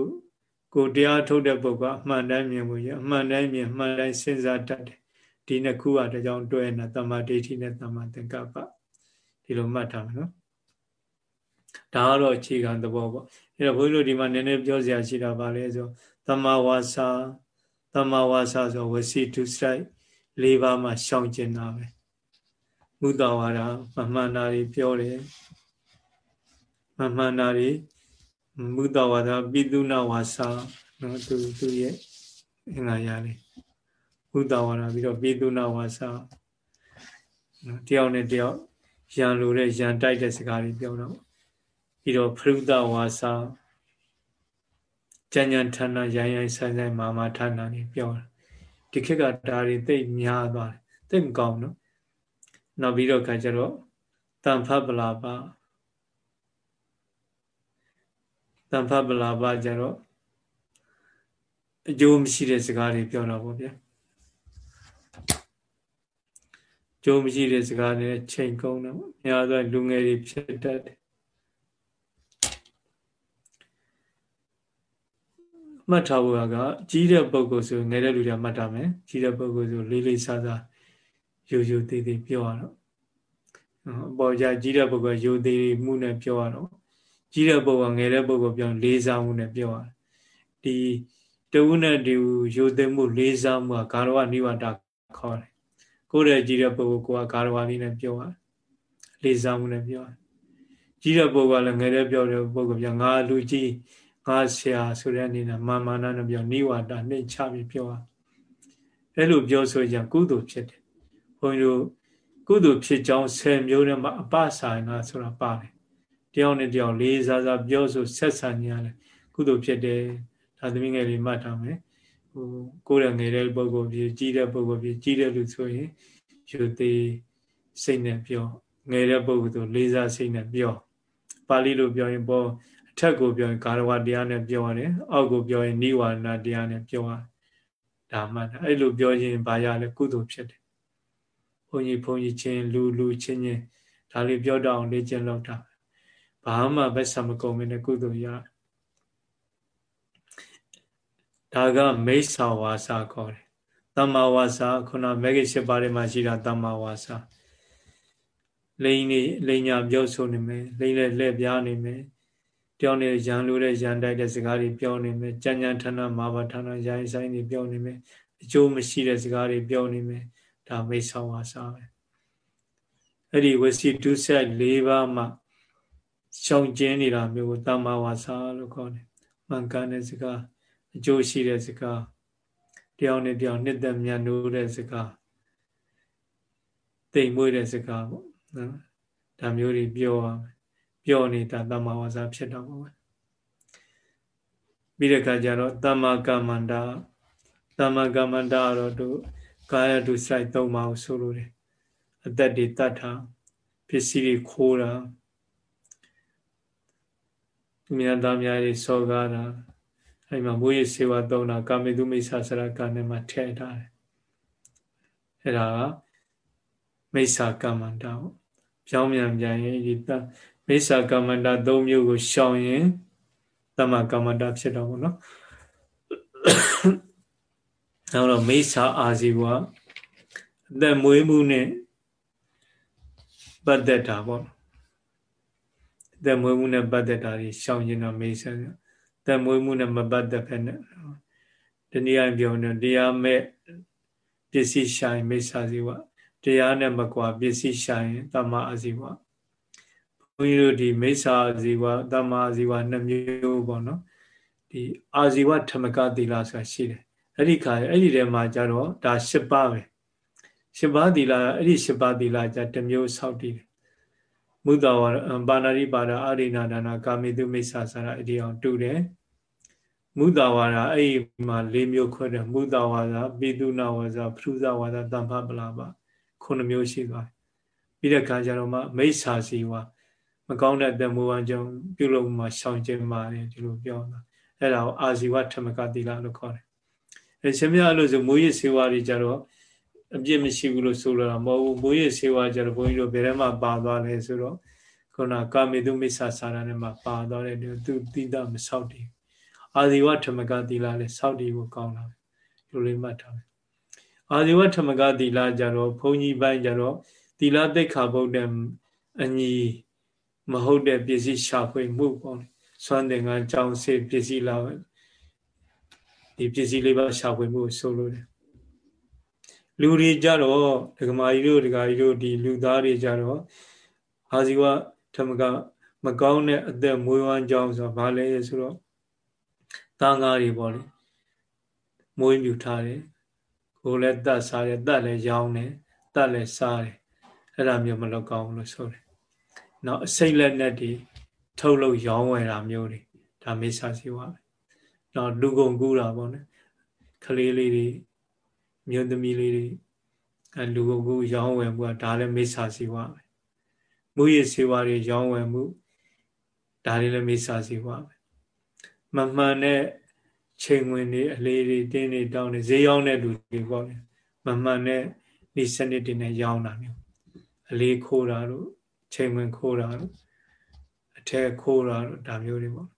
ကိုတရားထုတ်တဲ့ပုဂ္ဂိုလ်အမှန်တိုင်းမြင်ဖို့ရအမှန်တိုင်းမြင်အမှန်တိုင်းစဉ်းစားတတ်တယ်ဒီနှစ်ခုကတကြောင်တွဲနေတာတမ္မာဒိဋ္ဌိနဲ့တမ္မာသင်္ကပ္ပဒီလိုမှတ်ထားမယ်နော်ဒါကတော့အခြေခံသဘောပေါ့အဲ့တော့ဘုန်းကြီးတို့ဒီမှာနည်းနည်းပြောစရာရှိတာပါလေဆိုတမ္မာဝါစာတမ္မာဝါစာဆိုဝစီတုစိုက်၄ပါးမှရှောင်ကျင်တာပဲမုဒ္ဒဝါဒမမှန်တာတွေပြောတယ်မမှန်တာတွေ မုဒ္ဒဝါဒပိတုနာဝါစာနော်သူသူရဲ့အင်္ဂါရလေးမုဒ္ဒဝါဒပြီးတော့ပိတုနာဝါစာနော်တယောက်နဲ့တယောက်ရန်လိုတဲ့ရန်တိုက်တဲ့စကားတွေပြောတော့ပြီးတော့ဖရုဒဝါစာကြံ့ကြံ့ဌာနရိုင်းရိုင်းဆိုင်ဆိုင်မာမာဌာနတွေပြောတာဒီခေတ်ကဒါတွေသိများသွားတယ်သိမကောင်းနော်နောက်ပြီးတော့ခါကျတော့တန်ဖတ်ပလာပါ တန်ဖတ်ပလာပါကျတော့အကျိုးမရှိတဲ့စကားတွေပြောတာပေါ့ဗျာကျိုးမရှိတဲ့စကားတွေချိန်ကုန်တော့အများသောလူငယ်တွေဖြစ်တတ်တယ်မှတ်ထားဖို့ကကြီးတဲ့ပုဂ္ဂိုလ်ဆိုငယ်တဲ့လူတွေမှတ်ထားမယ်ကြီးတဲ့ပုဂ္ဂိုလ်ဆိုလေးလေးစားစားယူယူသေးသေးပြောရတော့အပေါ်ကြကြီးတဲ့ပုဂ္ဂိုလ်ယူသေးမှုနဲ့ပြောရတော့ ကြီးတဲ့ပုဂ္ဂိုလ်ငယ်တဲ့ပုဂ္ဂိုလ်ပြောလေးစားမှုနဲ့ပြောရဒီတဝုနဲ့ဒီယူသေးမှုလေးစားမှုကဂါရဝနိဝတခေါ်တယ်ကိုယ်ရဲ့ကြီးတဲ့ပုဂ္ဂိုလ်ကဂါရဝလေးနဲ့ပြောရလေးစားမှုနဲ့ပြောရကြီးတဲ့ပုဂ္ဂိုလ်ကလည်းငယ်တဲ့ပြောတဲ့ပုဂ္ဂိုလ်ပြောငါလူကြီးငါဆရာဆိုတဲ့အနေနဲ့မာမာနနဲ့ပြောနိဝါဒနှိမ့်ချပြီးပြောတာအဲ့လိုပြောဆိုရင်ကုသိုလ်ဖြစ်တယ်ဘုန်းကြီးတို့ကုသိုလ်ဖြစ်ကြောင်း10မျိုးနဲ့မှအပဆိုင်နာဆိုတာပါတယ် တယောက်နဲ့တယောက်လေးစားစားပြောဆိုဆက်ဆံကြရတယ်ကုသိုလ်ဖြစ်တယ်ဒါသမီးငယ်လေးမှတ်ထားမယ်ဟိုကိုယ်ရငယ်တဲ့ပုဂ္ဂိုလ်ဖြစ်ကြီးတဲ့ပုဂ္ဂိုလ်ဖြစ်ကြီးတဲ့လူဆိုရင်ယူသေးစိတ်နဲ့ပြောငယ်တဲ့ပုဂ္ဂိုလ်ဆိုလေးစားစိတ်နဲ့ပြောပါဠိလိုပြောရင်ပေါ်ထက်ကိုပြောရင်ကာရဝတရားနဲ့ပြောရတယ်အောက်ကိုပြောရင်နိဝရဏတရားနဲ့ပြောရတယ်ဒါမှအဲ့လိုပြောရင်ဘာရလဲကုသိုလ်ဖြစ်တယ်ဘုန်းကြီးဘုန်းကြီးချင်းလူလူချင်းချင်းဒါလေးပြောတော့အောင်လေ့ကျင့်လောက်တာ ဘာမှဘက်ဆံမကုန်မင်းနဲ့ကုသိုလ်ရဒါကမိစ္ဆာဝါစာခေါ်တယ်တမ္မာဝါစာခုနမဂ္ဂင်၈ပါးထဲမှာရှိတာတမ္မာဝါစာလိန်နေလိန်ညာပြောဆိုနေမယ်လိန်နဲ့လှည့်ပြားနေမယ်ပြောနေရန်လိုတဲ့ရန်တိုက်တဲ့စကားတွေပြောနေမယ်ကြံ့ကြံ့ဌာနမာဘဌာနရိုင်းဆိုင်တွေပြောနေမယ်အကျိုးမရှိတဲ့စကားတွေပြောနေမယ်ဒါမိတ်ဆောဝါစာပဲအဲ့ဒီဝစီတုဆက်၄ပါးမှ ရှောင်ကျဉ်နေတာမျိုးကိုတမ္မာဝါစာလို့ခေါ်တယ်မှန်ကန်တဲ့စကားအကျိုးရှိတဲ့စကားတယောက်နဲ့တယောက်နှစ်သက်မြတ်နိုးတဲ့စကားတိမ်မွေးတဲ့စကားပေါ့နော်ဒါမျိုးတွေပြောရမယ်ပြောနေတာတမ္မာဝါစာဖြစ်တော့ပါပဲပြီးတဲ့အခါကျတော့တမ္မာကမ္မန္တာတမ္မာကမ္မန္တာတော့သူကာယတုစိုက်သုံးပါကိုဆိုလိုတယ်အသက်တွေတတ်တာပစ္စည်းတွေခိုးတာ သူများသားများတွေစော်ကားတာအဲဒီမှာမွေးရစေဝါသုံးတာကာမေတုမိစ္ဆာစရကနဲ့မှထည့်ထားတယ်အဲဒါကမိစ္ဆာကမ္မန္တာပေါ့ပြောင်းပြန်ပြန်ရင်ဒီမိစ္ဆာကမ္မန္တာ၃မျိုးကိုရှောင်ရင်တမ္မာကမ္မန္တာဖြစ်တော့ဘောနော်နောက်တော့မိစ္ဆာအာဇီဝအသက်မွေးမှုနဲ့ပတ်သက်တာပေါ့ အသက်မွေးမှုနဲ့ပတ်သက်တာတွေရှောင်ရင်တော့မိစ္ဆာအသက်မွေးမှုနဲ့မပတ်သက်ဖက်နဲ့ဒီနည်းပြောနေတရားမဲ့ပစ္စည်းရှာရင်မိစ္ဆာဇီဝတရားနဲ့မကွာပစ္စည်းရှာရင်တမ္မာအာဇီဝဘုန်းကြီးတို့ဒီမိစ္ဆာအာဇီဝတမ္မာအာဇီဝနှစ်မျိုးပေါ့နော်ဒီအာဇီဝဓမ္မကသီလဆိုတာရှိတယ်အဲ့ဒီခါအဲ့ဒီထဲမှာကြတော့ဒါ၈ပါးပဲ၈ပါးသီလအဲ့ဒီ၈ပါးသီလကြတစ်မျိုးဆောက်တည်တယ် မုဒ္ဒဝါပါဏာရိပါဒအာရိဏဒါနာကာမိတုမိစ္ဆာစာရအဒီအောင်တူတယ်မုဒ္ဒဝါဒအဲ့ဒီမှာ၄မျိုးခွဲတယ်မုဒ္ဒဝါဒပိတုနာဝါဒပရုဇဝါဒတမ္ဖပလာပါခုနှစ်မျိုးရှိသွားပြီးတဲ့ခါကျတော့မှမိစ္ဆာစီဝါမကောင်းတဲ့တမောဝံကြောင့်ပြုလုပ်မှရှောင်ကျဉ်ပါတယ်ဒီလိုပြောတာအဲ့ဒါကိုအာဇီဝထမကတိလလို့ခေါ်တယ်အဲရှင်မြတ်လို့ဆိုမိုးရည်စေဝါတွေကြတော့ အပြစ်မရှိဘူးလို့ဆိုလိုတာမဟုတ်ဘူးမိုးရည်စေဝါကြတော့ဘုန်းကြီးတို့ဘယ်ထဲမှာပါသွားလဲဆိုတော့ခုနကာမေတုမိစ္ဆာစာရနဲ့မှာပါသွားတယ်သူတိတမဆောက်တည်အာဇီဝထမကတိလလည်းဆောက်တည်ဖို့ကောင်းတာပဲလိုလေးမှတ်ထားမယ်အာဇီဝထမကတိလကြတော့ဘုန်းကြီးပိုင်းကြတော့တိလသိက္ခာပုဒ်တဲ့အညီမဟုတ်တဲ့ပစ္စည်းရှာဖွေမှုပေါ့ဆွမ်းတင်ကကြောင်းစေပစ္စည်းလာဒီပစ္စည်းလေးပါရှာဖွေမှုဆိုလို့တယ် လူတွေကြတော့ဒကမာကြီးတို့ဒကာကြီးတို့ဒီလူသားတွေကြတော့အာဇီဝဓမ္မကမကောင်းတဲ့အသက်မွေးဝမ်းကြောင်းဆိုတာဘာလဲဆိုတော့တန်ဃာတွေပေါ့လေမွေးမြူထားတယ်ကိုယ်လည်းတတ်စားတယ်တတ်လည်းရောင်းတယ်တတ်လည်းစားတယ်အဲ့ဒါမျိုးမလုပ်ကောင်းလို့ဆိုတယ်နောက်အစိတ်လက်နဲ့တွေထုတ်လို့ရောင်းဝယ်တာမျိုးတွေဒါမေဆာစီဝါပဲနောက်လူကုန်ကူးတာပေါ့နော်ကလေးလေးတွေ မြို့သမီးလေးတွေအဲလူကုန်ကူးရောင်းဝယ်မှုကဒါလည်းမေဆာစီဝါပဲမူရစေဝါတွေရောင်းဝယ်မှုဒါလည်းမေဆာစီဝါပဲမမှန်တဲ့ချိန်ဝင်တွေအလေးတွေတင်းတွေတောင်းတွေဈေးရောင်းတဲ့လူတွေပေါ့လေမမှန်တဲ့ဒီစနစ်တွေနဲ့ရောင်းတာမျိုးအလေးခိုးတာတို့ချိန်ဝင်ခိုးတာတို့အထက်ခိုးတာတို့ဒါမျိုးတွေပေါ့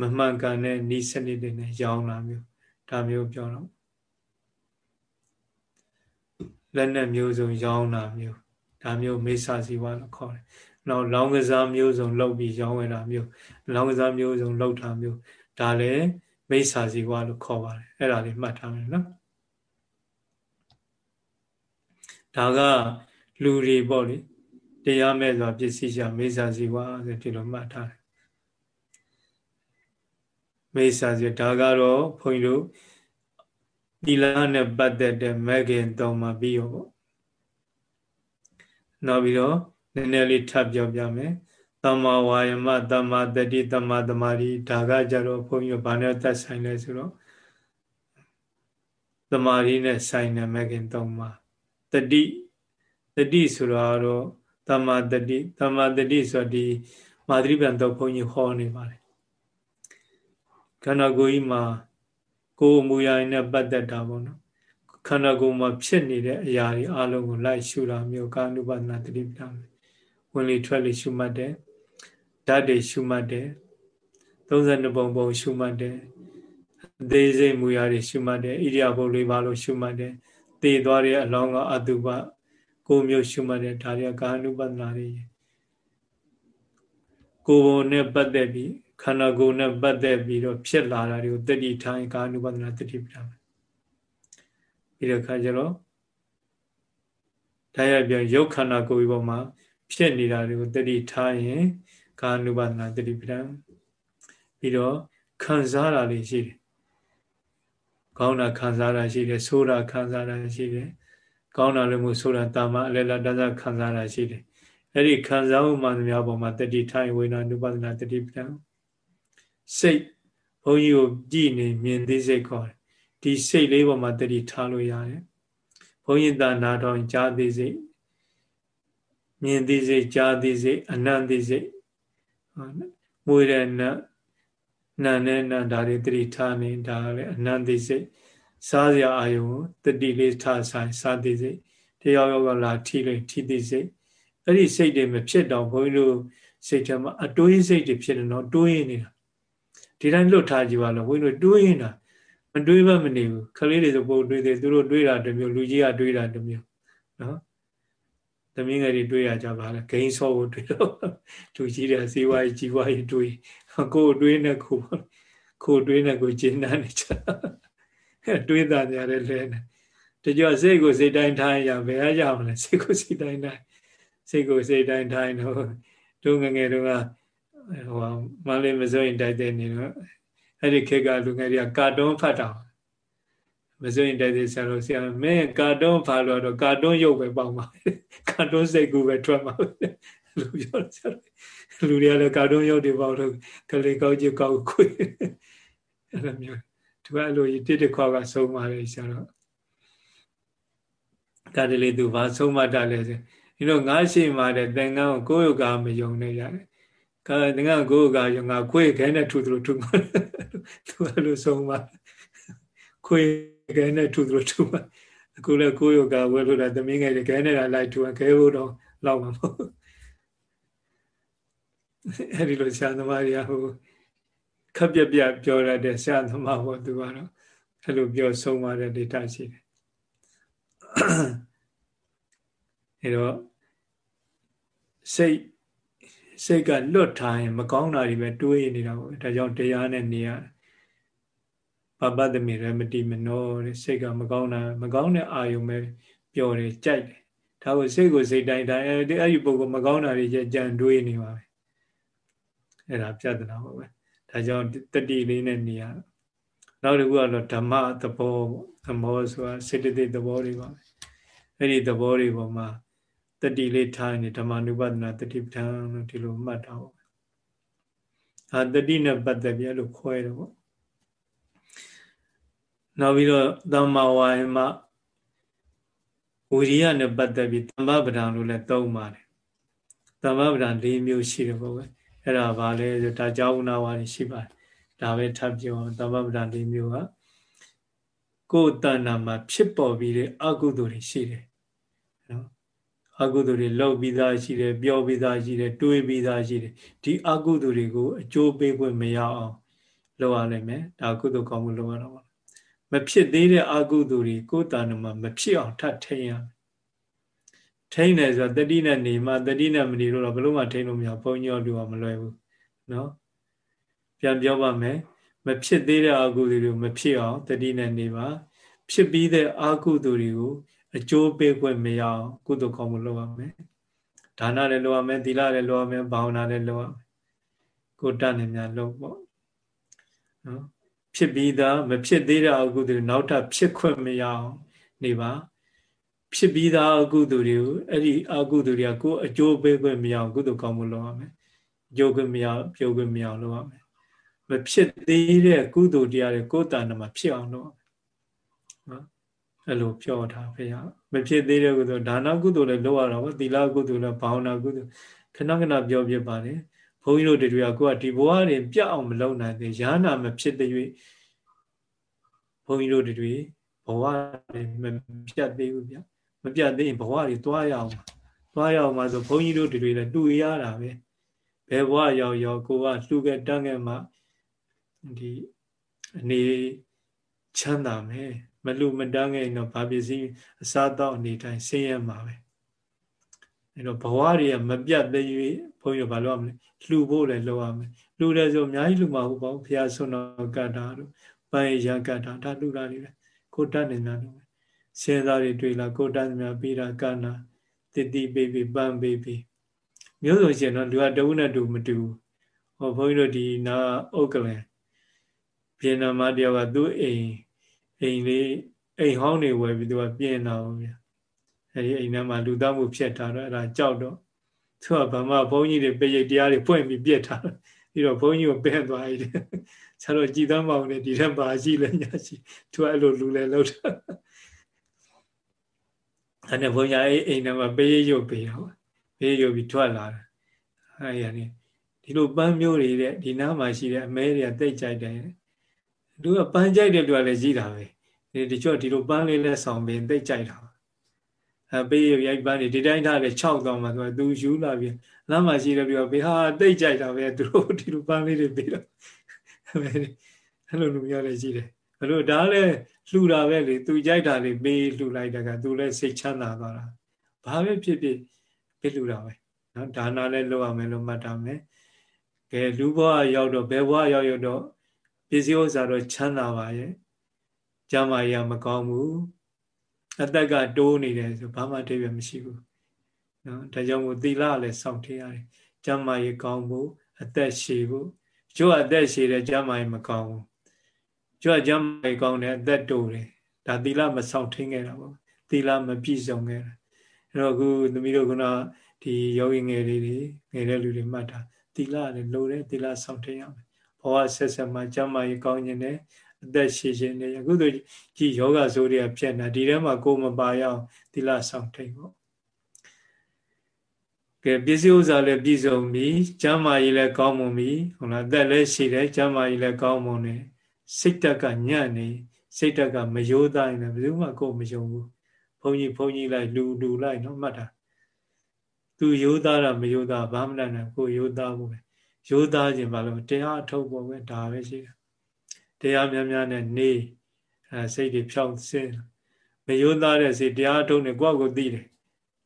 မမှန်ကန်တဲ့ဤစနစ်တွေနဲ့ရောင်းလာမျိုးဒါမျိုးပြောတော့ လက်နဲ့မျိုးစုံရောင်းတာမျိုးဒါမျိုးမေဆာစီဝါလို့ခေါ်တယ်။နောက်လောင်းကစားမျိုးစုံလောက်ပြီးရောင်းဝယ်တာမျိုးလောင်းကစားမျိုးစုံလောက်တာမျိုးဒါလည်းမေဆာစီဝါလို့ခေါ်ပါတယ်။အဲ့ဒါလေးမှတ်ထားမယ်နော်။ဒါကလူတွေပေါ့လေတရားမဲ့စွာပစ္စည်းရှာမေဆာစီဝါဆိုဒီလိုမှတ်ထားတယ်မေဆာစီဒါကတော့ဘုန်းကြီးတို့ သီလနဲ့ပတ်သက်တဲ့မဂ်ခင်သုံးပါပြီးရောပေါ့နောက်ပြီးတော့နည်းနည်းလေးထပ်ပြောပြမယ်သမ္မာဝါယမသမ္မာတတိသမ္မာသမာဓိဒါကကြတော့ဘုန်းကြီးဘာနဲ့သက်ဆိုင်လဲဆိုတော့သမာဓိနဲ့ဆိုင်တဲ့မဂ်ခင်သုံးပါတတိတတိဆိုတော့သမ္မာတတိသမ္မာတတိဆိုဒီမာသရိပံတော့ဘုန်းကြီးဟောနေပါတယ်ခန္ဓာကိုယ်ကြီးမှာ ကိုယ်အမူအရာနဲ့ပတ်သက်တာပေါ့နော်ခန္ဓာကိုယ်မှာဖြစ်နေတဲ့အရာတွေအလုံးကိုလိုက်ရှုတာမျိုးကာနုပါဒနာတတိပဌာန်ဝင်လေထွက်လေရှုမှတ်တယ်ဓာတ်တွေရှုမှတ်တယ်32ပုံပုံရှုမှတ်တယ်အသေးစိတ်မူရာတွေရှုမှတ်တယ်ဣရိယာပုတ်လေးပါလို့ရှုမှတ်တယ်သေသွားတဲ့အလောင်းကအတုပကိုမျိုးရှုမှတ်တယ်ဒါတွေကကာနုပါဒနာတွေကိုယ်ပုံနဲ့ပတ်သက်ပြီး ခန္ဓာကိုယ်နဲ့ပတ်သက်ပြီးတော့ဖြစ်လာတာတွေကိုတတိထိုင်ကာနုပဒနာတတိပဒနာပြီးတဲ့အခါကျတော့တရားပြန်ရုပ်ခန္ဓာကိုယ်ပေါ်မှာဖြစ်နေတာတွေကိုတတိထားရင်ကာနုပါဒနာတတိပဒံပြီးတော့ခံစားတာလေးရှိတယ်ကောင်းတာခံစားတာရှိတယ်ဆိုးတာခံစားတာရှိတယ်ကောင်းတာလည်းမဟုတ်ဆိုးတာတာမအလလတသခံစားတာရှိတယ်အဲ့ဒီခံစားမှုမှန်သမျှပေါ်မှာတတိထိုင်ဝေဒနာနုပါဒနာတတိပဒံ စိတ်ဘုန်းကြီးကိုကြည်နေမြင်သိစိတ်ခေါ်တယ်ဒီစိတ်လေးပေါ်မှာတတိထားလို့ရတယ်ဘုန်းကြီးသာနာတော်ကြားသိစိတ်မြင်သိစိတ်ကြားသိစိတ်အနံ့သိစိတ်မွေတဲ့နတ်နာနဲ့နာဒါတွေတတိထားနေဒါလည်းအနံ့သိစိတ်စားစရာအာယုံတတိလေးထားဆိုင်စားသိစိတ်တယောက်ယောက်ကလာထိလိုက်ထိသိစိတ်အဲ့ဒီစိတ်တွေမဖြစ်တော့ဘုန်းကြီးတို့စိတ်ထဲမှာအတွေးစိတ်တွေဖြစ်နေတော့တွေးနေတာ ဒီတိုင်းလွတ်ထားကြည့်ပါလို့ဘုန်းကြီးတို့တွေးနေတာမတွေးဘဲမနေဘူးခလေးတွေဆိုပို့တွေးတယ်သူတို့တွေးတာတစ်မျိုးလူကြီးကတွေးတာတစ်မျိုးနော်သမီးငယ်တွေတွေးရကြပါလားဂိမ်းဆော့ဖို့တွေးတော့လူကြီးတွေစီဝါကြီးကြီးဝါကြီးတွေးကိုတွေးနေကိုကိုတွေးနေကိုကျင်းနာနေကြတွေးတာကြတယ်လဲနေတကြစိတ်ကိုစိတ်တိုင်းထားရဘယ်အရမလဲစိတ်ကိုစိတ်တိုင်းတိုင်းစိတ်ကိုစိတ်တိုင်းတိုင်းတော့တို့ငငယ်တို့က ဟိုမလေးမစိုးရင်တိုက်တဲ့နေတော့အဲ့ဒီခေတ်ကလူငယ်တွေကကာတွန်းဖတ်တာမစိုးရင်တိုက်တဲ့ဆရာတော်ဆရာမင်းကာတွန်းဖတ်လို့တော့ကာတွန်းရုပ်ပဲပေါက်ပါကာတွန်းစိတ်ကူပဲထွက်မှာလူပြောဆရာလူတွေကလည်းကာတွန်းရုပ်တွေပေါက်လို့ကလေးကောက်ကြကောက်ခွေအဲ့လိုမျိုးသူကအဲ့လိုတစ်တစ်ခွာကဆုံးပါတယ်ဆရာတော်ကတည်းကသူဘာဆုံးမတာလဲဆိုဒီတော့ငါရှိမှတဲ့သင်္ကန်းကိုကိုယ့်ယောဂမယုံနေရတယ် ကဲသင်္ကန်းကိုယ့်ယောဂယုံငါခွေခဲနဲ့ထူသလိုထူမှာသူအဲ့လိုဆုံးမခွေခဲနဲ့ထူသလိုထူမှာအခုလည်းကိုယ့်ယောဂဝဲလို့တာသမင်းငယ်တွေခဲနဲ့လိုက်ထူခဲဖို့တော့လောက်မှာမဟုတ်အဲ့ဒီလိုဆရာသမားတွေကဟိုခပ်ပြပြပြောရတဲ့ဆရာသမားပေါ့သူကတော့အဲ့လိုပြောဆုံးသွားတဲ့ဒေတာရှိတယ်အဲတော့စိတ် စိတ်ကလွတ်ထားရင် မကောင်းတာတွေပဲတွေးနေတာပေါ့ဒါကြောင့်တရားနဲ့နေရပပတ္တမေရမတိမနောတဲ့စိတ်ကမကောင်းတာမကောင်းတဲ့အာယုံပဲပျော်တယ်ကြိုက်တယ်ဒါကိုစိတ်ကိုစိတ်တိုင်းတိုင်းအဲဒီအဲ့ဒီပုဂ္ဂိုလ်မကောင်းတာတွေကြံတွေးနေပါပဲအဲ့ဒါပြဿနာပေါ့ပဲဒါကြောင့်တတိလေးနဲ့နေရနောက်တစ်ခုကတော့ဓမ္မသဘောပေါ့သဘောဆိုတာစေတသိက်သဘောတွေပါပဲအဲ့ဒီသဘောတွေပေါ်မှာ တတိလေးထားနေဓမ္မနုပဒနာတတိပဋ္ဌာန်လို့ဒီလိုမှတ်ထားပါအာတတိနဲ့ပတ်သက်ပြီးအဲ့လိုခွဲတယ်ပေါ့နောက်ပြီးတော့သမ္မာဝါယမဝိရိယနဲ့ပတ်သက်ပြီးသမ္မာပဒံလို့လည်းသုံးပါတယ်သမ္မာပဒံ၄မျိုးရှိတယ်ပေါ့ပဲအဲ့ဒါဘာလဲဆိုဒါကြောင့်နာဝါရီရှိပါတယ်ဒါပဲထပ်ပြောအောင်သမ္မာပဒံ၄မျိုးကကိုယ်တဏ္ဍာမှာဖြစ်ပေါ်ပြီးတဲ့အကုသိုလ်တွေရှိတယ်နော် အကုသိုလ်တွေလောက်ပြီးသားရှိတယ်ပြောပြီးသားရှိတယ်တွေးပြီးသားရှိတယ်ဒီအကုသိုလ်တွေကိုအကျိုးပေးခွင့်မရအောင်လုပ်ရနိုင်မယ်ဒါကုသိုလ်ကောင်းမှုလုပ်ရတော့ပါမဖြစ်သေးတဲ့အကုသိုလ်တွေကိုယ်တဏ္ဍာမှာမဖြစ်အောင်ထပ်ထိန်ရမယ်ထိန်တယ်ဆိုတာတတိနဲ့နေမှတတိနဲ့မနေလို့တော့ဘလို့မှထိန်လို့မရဘုန်းကြီးတို့ကမလွယ်ဘူးနော်ပြန်ပြောပါမယ်မဖြစ်သေးတဲ့အကုသိုလ်တွေမဖြစ်အောင်တတိနဲ့နေပါဖြစ်ပြီးတဲ့အကုသိုလ်တွေကို အကျိုးပေးခွင့်မရအောင်ကုသိုလ်ကောင်းမှုလုပ်ရမယ်ဒါနလည်းလုပ်ရမယ်သီလလည်းလုပ်ရမယ်ဘာဝနာလည်းလုပ်ရမယ်ကိုတတ်နေများလုပ်ပေါ့နော်ဖြစ်ပြီးသားမဖြစ်သေးတဲ့အကုသိုလ်နောက်ထပ်ဖြစ်ခွင့်မရအောင်နေပါဖြစ်ပြီးသားအကုသိုလ်တွေကိုအဲ့ဒီအကုသိုလ်တွေကကိုအကျိုးပေးခွင့်မရအောင်ကုသိုလ်ကောင်းမှုလုပ်ရမယ်အကျိုးခွင့်မရပြုခွင့်မရအောင်လုပ်ရမယ်မဖြစ်သေးတဲ့ကုသိုလ်တရားတွေကိုယ်တဏ္ဍမှာဖြစ်အောင်လုပ်ရမယ်နော် အဲ့လိုပြောထားဖေရမဖြစ်သေးတဲ့ကုသိုလ်ဒါနကုသိုလ်လည်းလုပ်ရတော့ဗောသီလကုသိုလ်လည်းဘာဝနာကုသိုလ်ခဏခဏပြောပြပါတယ်ဘုန်းကြီးတို့တွေကကိုကဒီဘဝတွေပြတ်အောင်မလုပ်နိုင်သေးရာနာမဖြစ်တဲ့၍ဘုန်းကြီးတို့တွေဘဝတွေမပြတ်သေးဘူးဗျမပြတ်သေးရင်ဘဝတွေတွားရအောင်တွားရအောင်မှာဆိုဘုန်းကြီးတို့တွေလည်းတူရတာပဲဘယ်ဘဝရောက်ရောက်ကိုကလှူခဲ့တန်းခဲ့မှဒီအနေချမ်းသာမယ် မလူမတန်းခဲ့ရင်တော့ဘာပစ္စည်းအစားတော့အနေတိုင်းဆင်းရဲမှာပဲအဲတော့ဘဝတွေကမပြတ်သေး၍ဘုန်းကြီးဘာလို့ရမလဲလှူဖို့လည်းလုပ်ရမယ်လှူတယ်ဆိုအများကြီးလှူမှာဟုတ်ပါဘူးဘုရားဆွမ်းတော်ကတ္တာတို့ပန်းရကတ္တာဒါလှူတာတွေပဲကိုတတ်နေများလို့စဉ်းစားတွေတွေ့လာကိုတတ်နေများပြီးတာကဏ္ဍတတိပေးပြီးပန်းပေးပြီးမျိုးစုံရှင်တော့လူကတဝုနဲ့တူမတူဟောဘုန်းကြီးတို့ဒီနာဥက္ကလန်ပြင်နာမတယောက်ကသူ့အိမ် အိမ်လေးအိမ်ဟောင်းတွေဝယ်ပြီးသူကပြင်တာပေါ့ဗျာအဲဒီအိမ်ထဲမှာလူသားမှုဖြစ်တာတော့အဲ့ဒါကြောက်တော့သူကဗမာဘုန်းကြီးတွေပိရိတ်တရားတွေဖွင့်ပြီးပြစ်ထားပြီးတော့ဘုန်းကြီးကိုပင့်သွားရတယ်ဆရာတော်ကြည်သမ်းမောင်နဲ့ဒီထက်ပါရှိလဲညာရှိသူကအဲ့လိုလူလဲလောက်တာအဲ့ဒါဘုန်းကြီးအဲ့အိမ်ထဲမှာပိရိတ်ရုပ်ပေးတော့ပိရိတ်ရုပ်ပြီးထွက်လာတယ်အဲ့ရနေဒီလိုပန်းမျိုးတွေတဲ့ဒီနားမှာရှိတဲ့အမဲတွေကတိတ်ကြိုက်တယ် သူကပန်းကြိုက်တဲ့လူကလည်းရှိတာပဲဒီတချို့ဒီလိုပန်းလေးလဲဆောင်ပြီးတိတ်ကြိုက်တာအဲပေးရရိုက်ပန်းနေဒီတိုင်းထားလေ6တော့မှသူကသူယူလာပြီးလမ်းမှာရှိတယ်ပြီးတော့ဘေးဟာတိတ်ကြိုက်တာပဲသူတို့ဒီလိုပန်းလေးတွေပြီးတော့အဲ့လိုလူမျိုးလည်းရှိတယ်ဘလို့ဒါလည်းလှူတာပဲလေသူကြိုက်တာလေးပေးလှူလိုက်တာကသူလည်းစိတ်ချမ်းသာသွားတာဘာပဲဖြစ်ဖြစ်ပေးလှူတာပဲနော်ဒါနာလည်းလုပ်ရမယ်လို့မှတ်ထားမယ်ကဲလူဘဝရောက်တော့ဘယ်ဘဝရောက်ရောက်တော့ ပစ္စည်းဥစ္စာတော့ချမ်းသာပါရဲ့ကျမ်းမာရေးမကောင်းဘူးအသက်ကတိုးနေတယ်ဆိုဘာမှအထိပ္ပယ်မရှိဘူးနော်ဒါကြောင့်မို့သီလလည်းစောင့်ထရတယ်ကျမ်းမာရေးကောင်းဖို့အသက်ရှည်ဖို့ကျို့အသက်ရှည်တယ်ကျမ်းမာရေးမကောင်းဘူးကျို့ကျမ်းမာရေးကောင်းတယ်အသက်တိုးတယ်ဒါသီလမစောင့်ထင်းခဲ့တာပေါ့သီလမပြည့်စုံခဲ့တာအဲ့တော့အခုသမီးတို့ကဒီယောဂီငယ်လေးတွေငယ်တဲ့လူတွေမှတ်တာသီလလည်းလိုတယ်သီလစောင့်ထင်းရမယ် ဘဝဆက်ဆက်မှာကျမ်းမာရေးကောင်းခြင်းနဲ့အသက်ရှည်ခြင်းနဲ့အခုတို့ကြည်ယောဂဆိုးတွေကဖြစ်နေဒီထဲမှာကိုယ်မပါရအောင်သီလဆောင်ထိန်ပေါ့ကဲပစ္စည်းဥစ္စာလည်းပြည့်စုံပြီကျမ်းမာရေးလည်းကောင်းမွန်ပြီဟုတ်လားအသက်လည်းရှည်တယ်ကျမ်းမာရေးလည်းကောင်းမွန်တယ်စိတ်တက်ကညံ့နေစိတ်တက်ကမယိုးသားရင်လည်းဘယ်သူမှကိုယ်မယုံဘူးဘုန်းကြီးဘုန်းကြီးလိုက်လူလူလိုက်နော်မှတ်တာသူယိုးသားတာမယိုးသားဘာမှမနိုင်ဘူးကိုယိုးသားဘူးပဲ ယိုးသားခြင်းဘာလို့တရားအထုတ်ဖို့ပဲဒါပဲရှိတယ်တရားများများနဲ့နေအဲစိတ်တွေဖြောင်းစင်းမယိုးသားတဲ့စိတ်တရားအထုတ်နေကိုယ့်ကိုသိတယ်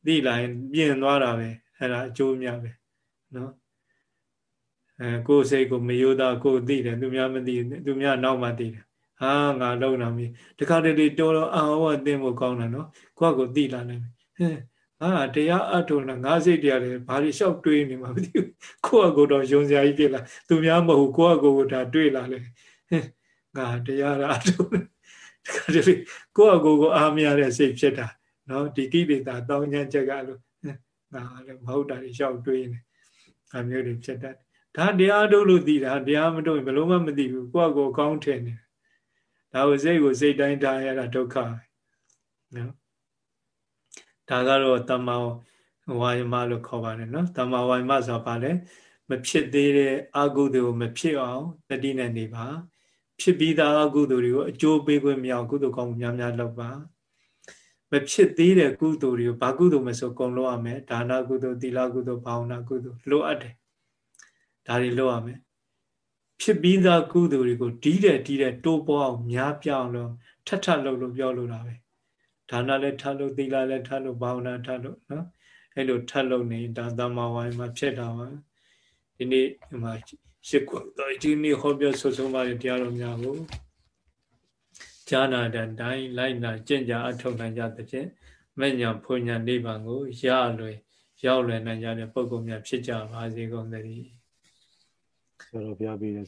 သိလာရင်ပြင်သွားတာပဲအဲ့ဒါအကျိုးများပဲနော်အဲကိုယ်စိတ်ကိုမယိုးသားကိုယ်သိတယ်သူများမသိသူများနောက်မှသိတယ်ဟာငါလုံလာပြီတခါတလေတော်တော်အာဝတ်သိဖို့ကောင်းတယ်နော်ကိုယ့်ကိုသိလာနိုင်ပြီဟဲ့ ငါတရားအထုံးငါစိတ်တရားတွေဘာတွေလျှောက်တွေးနေမှာမသိဘူးကိုယ့်အကိုတော့ယုံစရာကြီးဖြစ်လာသူများမဟုတ်ကိုယ့်အကိုကဒါတွေးလာလေငါတရားအထုံးတခါတလေကိုယ့်အကိုကိုအားမရတဲ့စိတ်ဖြစ်တာနော်ဒီကိလေသာတောင်းညံ့ချက်ကလို့ငါလည်းမဟုတ်တာတွေလျှောက်တွေးနေအမျိုးတွေဖြစ်တတ်ဒါတရားထုတ်လို့သိတာတရားမထုတ်ရင်ဘယ်လို့မှမသိဘူးကိုယ့်အကိုကောင်းထင်နေဒါကိုစိတ်ကိုစိတ်တိုင်းထားရတာဒုက္ခနော် ဒါကတော့တမ္မာဝါယမလို့ခေါ်ပါတယ်နော်တမ္မာဝါယမဆိုတာဘာလဲမဖြစ်သေးတဲ့အကုသိုလ်ကိုမဖြစ်အောင်တတိနဲ့နေပါဖြစ်ပြီးသားအကုသိုလ်တွေကိုအကျိုးပေးခွင့်မရအောင်ကုသိုလ်ကောင်းမှုများများလုပ်ပါမဖြစ်သေးတဲ့ကုသိုလ်တွေကိုဘာကုသိုလ်မဆိုကုန်လုပ်ရမယ်ဒါနကုသိုလ်သီလကုသိုလ်ဘာဝနာကုသိုလ်လိုအပ်တယ်ဒါတွေလုပ်ရမယ်ဖြစ်ပြီးသားကုသိုလ်တွေကိုဒီတဲ့ဒီတဲ့တိုးပွားအောင်များပြအောင်လို့ထထလုပ်လို့ပြောလို့တာပဲ ဒါနလည်းထလို့သီလလည်းထလို့ဘာဝနာထလို့နော်အဲ့လိုထလို့နေဒါသမ္မာဝါယမှာဖြစ်တာပါဒီနေ့ဒီမှာရှစ်ခုတော့ဒီနေ့ဟောပြောဆွဆုံးပါတဲ့တရားတော်များကိုဈာနာတန်တိုင်းလိုက်နာကျင့်ကြအထောက်နိုင်ကြသဖြင့်မညာဖွညာနိဗ္ဗာန်ကိုရလွယ်ရောက်လွယ်နိုင်ကြတဲ့ပုဂ္ဂိုလ်များဖြစ်ကြပါစေကုန်သတည်းဆရာတော်ဘုရားပြည့်တဲ့